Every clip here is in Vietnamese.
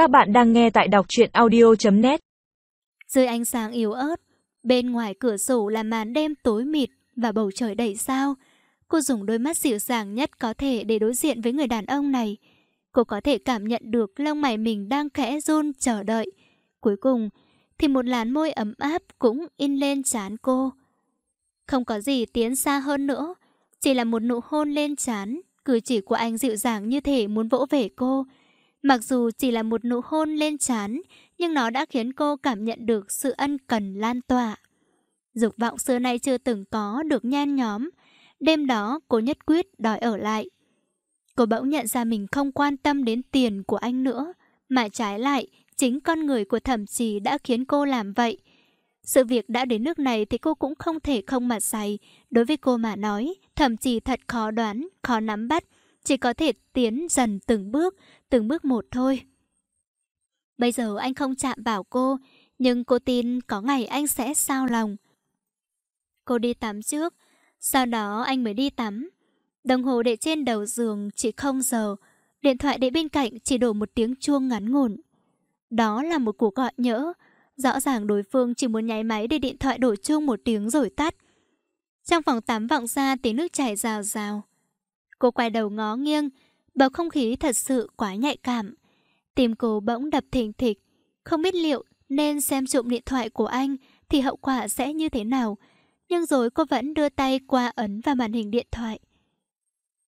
Các bạn đang nghe tại đọc truyện audio.net Dưới ánh sáng yếu ớt, bên ngoài cửa sổ là màn đêm tối mịt và bầu trời đầy sao. Cô dùng đôi mắt dịu dàng nhất có thể để đối diện với người đàn ông này. Cô có thể cảm nhận được lông mày mình đang khẽ run chờ đợi. Cuối cùng thì một làn môi ấm áp cũng in lên trán cô. Không có gì tiến xa hơn nữa, chỉ là một nụ hôn lên trán, cử chỉ của anh dịu dàng như thể muốn vỗ về cô. Mặc dù chỉ là một nụ hôn lên trán, nhưng nó đã khiến cô cảm nhận được sự ân cần lan tỏa. Dục vọng xưa nay chưa từng có được nhan nhóm. Đêm đó cô nhất quyết đòi ở lại. Cô bỗng nhận ra mình không quan tâm đến tiền của anh nữa, mà trái lại, chính con người của thẩm trì đã khiến cô làm vậy. Sự việc đã đến nước này thì cô cũng không thể không mặt dày. Đối với cô mà nói, thẩm trì thật khó đoán, khó nắm bắt, chỉ có thể tiến dần từng bước, từng bước một thôi. Bây giờ anh không chạm vào cô, nhưng cô tin có ngày anh sẽ sao lòng. Cô đi tắm trước, sau đó anh mới đi tắm. Đồng hồ để trên đầu giường chỉ không giờ, điện thoại để bên cạnh chỉ đổ một tiếng chuông ngắn ngủn. Đó là một cuộc gọi nhỡ, rõ ràng đối phương chỉ muốn nháy máy để điện thoại đổ chuông một tiếng rồi tắt. Trong phòng tắm vọng ra tiếng nước chảy rào rào. Cô quay đầu ngó nghiêng, bầu không khí thật sự quá nhạy cảm. Tim cô bỗng đập thình thịch, không biết liệu nên xem trộm điện thoại của anh thì hậu quả sẽ như thế nào. Nhưng rồi cô vẫn đưa tay qua ấn vào màn hình điện thoại.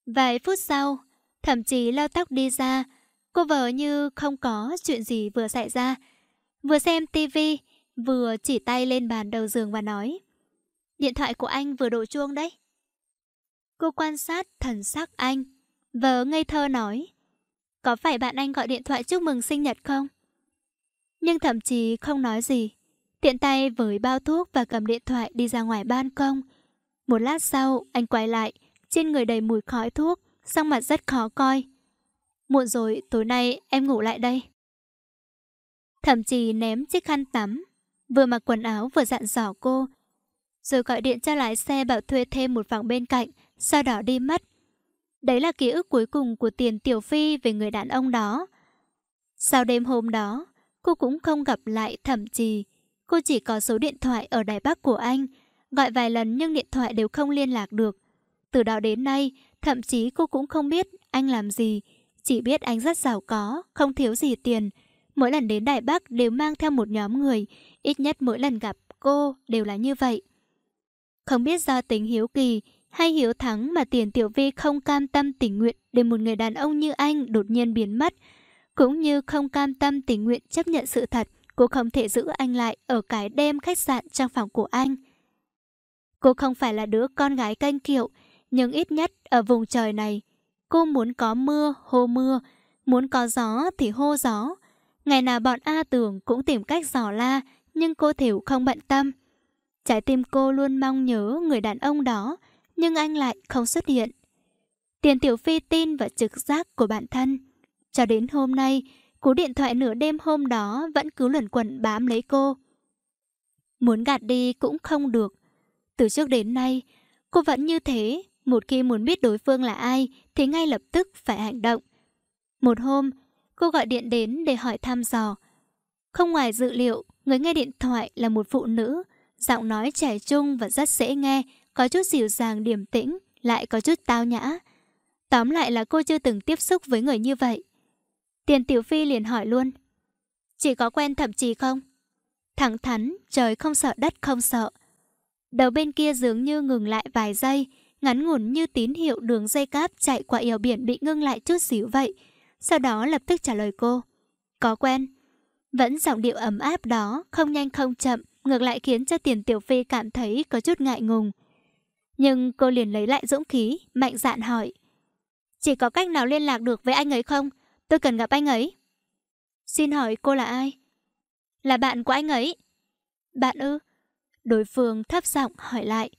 Vài phút sau, thậm chí lau tóc đi ra, cô vờ như không có chuyện gì vừa xảy ra. Vừa xem tivi, vừa chỉ tay lên bàn đầu giường và nói Điện thoại của anh vừa đổ chuông đấy. Cô quan sát thần sắc anh, Vớ ngây thơ nói Có phải bạn anh gọi điện thoại chúc mừng sinh nhật không? Nhưng thậm chí không nói gì. Tiện tay với bao thuốc và cầm điện thoại đi ra ngoài ban công. Một lát sau, anh quay lại, trên người đầy mùi khói thuốc, sang mặt rất khó coi. Muộn rồi, tối nay em ngủ lại đây. Thậm chí ném chiếc khăn tắm, vừa mặc quần áo vừa dặn dò cô. Rồi gọi điện cho lái xe bảo thuê thêm một phòng bên cạnh, sau đó đi mất. Đấy là ký ức cuối cùng của tiền tiểu phi về người đàn ông đó. Sau đêm hôm đó, cô cũng không gặp lại thẩm trì. Cô chỉ có số điện thoại ở Đài Bắc của anh, gọi vài lần nhưng điện thoại đều không liên lạc được. Từ đó đến nay, thậm chí cô cũng không biết anh làm gì, chỉ biết anh rất giàu có, không thiếu gì tiền. Mỗi lần đến Đài Bắc đều mang theo một nhóm người, ít nhất mỗi lần gặp cô đều là như vậy. Không biết do tính hiếu kỳ hay hiếu thắng mà tiền tiểu vi không cam tâm tình nguyện để một người đàn ông như anh đột nhiên biến mất, cũng như không cam tâm tình nguyện chấp nhận sự thật cô không thể giữ anh lại ở cái đêm khách sạn trong phòng của anh. Cô không phải là đứa con gái canh kiệu, nhưng ít nhất ở vùng trời này, cô muốn có mưa, hô mưa, muốn có gió thì hô gió. Ngày nào bọn A tưởng cũng tìm cách dò la, nhưng cô Thiểu không bận tâm. Trái tim cô luôn mong nhớ người đàn ông đó, nhưng anh lại không xuất hiện. Tiền Tiểu Phi tin vào trực giác của bản thân. Cho đến hôm nay, cú điện thoại nửa đêm hôm đó vẫn cứ luẩn quẩn bám lấy cô. Muốn gạt đi cũng không được. Từ trước đến nay, cô vẫn như thế, một khi muốn biết đối phương là ai thì ngay lập tức phải hành động. Một hôm, cô gọi điện đến để hỏi thăm dò. Không ngoài dự liệu, người nghe điện thoại là một phụ nữ, giọng nói trẻ trung và rất dễ nghe, có chút dịu dàng điềm tĩnh, lại có chút tao nhã. Tóm lại là cô chưa từng tiếp xúc với người như vậy. Tiền Tiểu Phi liền hỏi luôn. Chỉ có quen thậm chí không? Thẳng thắn, trời không sợ đất không sợ. Đầu bên kia dường như ngừng lại vài giây, ngắn ngủn như tín hiệu đường dây cáp chạy qua eo biển bị ngưng lại chút xíu vậy. Sau đó lập tức trả lời cô. Có quen. Vẫn giọng điệu ấm áp đó, không nhanh không chậm, ngược lại khiến cho tiền tiểu phi cảm thấy có chút ngại ngùng. Nhưng cô liền lấy lại dũng khí, mạnh dạn hỏi. Chỉ có cách nào liên lạc được với anh ấy không? Tôi cần gặp anh ấy. Xin hỏi cô là ai? Là bạn của anh ấy. Bạn ư? Đối phương thấp giọng hỏi lại.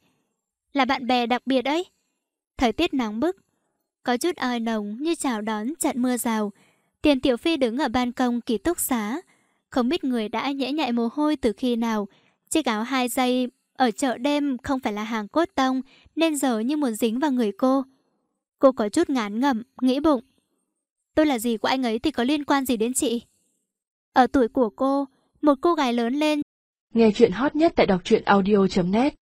Là bạn bè đặc biệt ấy. Thời tiết nóng bức. Có chút oi nồng như chào đón trận mưa rào. Tiền Tiểu Phi đứng ở ban công ký túc xá. Không biết người đã nhễ nhại mồ hôi từ khi nào. Chiếc áo hai dây ở chợ đêm không phải là hàng cốt tông nên giờ như muốn dính vào người cô. Cô có chút ngán ngẩm, nghĩ bụng. Tôi là gì của anh ấy thì có liên quan gì đến chị? Ở tuổi của cô, một cô gái lớn lên. Nghe chuyện hot nhất tại đọc truyện audio.net